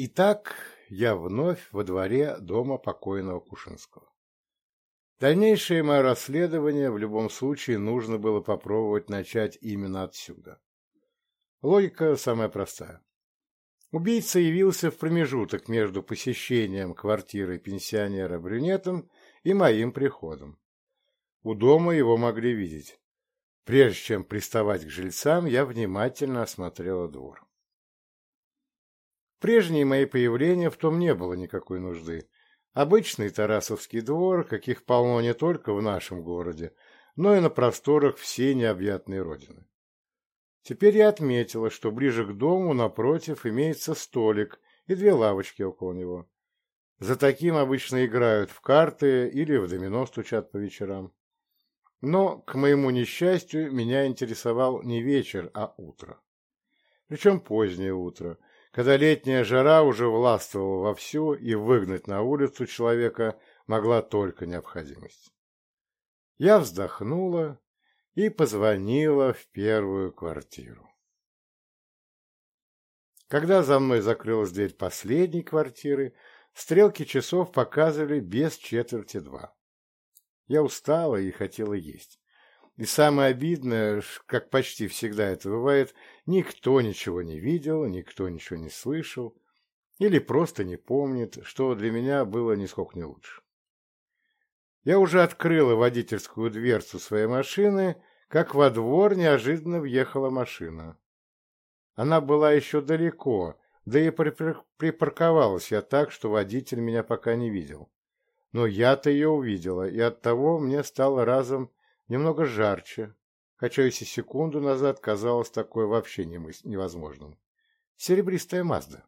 Итак, я вновь во дворе дома покойного Кушинского. Дальнейшее мое расследование в любом случае нужно было попробовать начать именно отсюда. Логика самая простая. Убийца явился в промежуток между посещением квартиры пенсионера брюнетом и моим приходом. У дома его могли видеть. Прежде чем приставать к жильцам, я внимательно осмотрела двор. Прежней мои появления в том не было никакой нужды. Обычный Тарасовский двор, каких полно не только в нашем городе, но и на просторах всей необъятной родины. Теперь я отметила, что ближе к дому напротив имеется столик и две лавочки около него. За таким обычно играют в карты или в домино стучат по вечерам. Но, к моему несчастью, меня интересовал не вечер, а утро. Причем позднее утро – когда летняя жара уже властвовала вовсю, и выгнать на улицу человека могла только необходимость. Я вздохнула и позвонила в первую квартиру. Когда за мной закрылась дверь последней квартиры, стрелки часов показывали без четверти два. Я устала и хотела есть. И самое обидное, как почти всегда это бывает, никто ничего не видел, никто ничего не слышал или просто не помнит, что для меня было нисколько не лучше. Я уже открыла водительскую дверцу своей машины, как во двор неожиданно въехала машина. Она была еще далеко, да и припарковалась я так, что водитель меня пока не видел. Но я-то ее увидела, и оттого мне стало разом Немного жарче, хотя если секунду назад, казалось, такое вообще невозможным. Серебристая Мазда.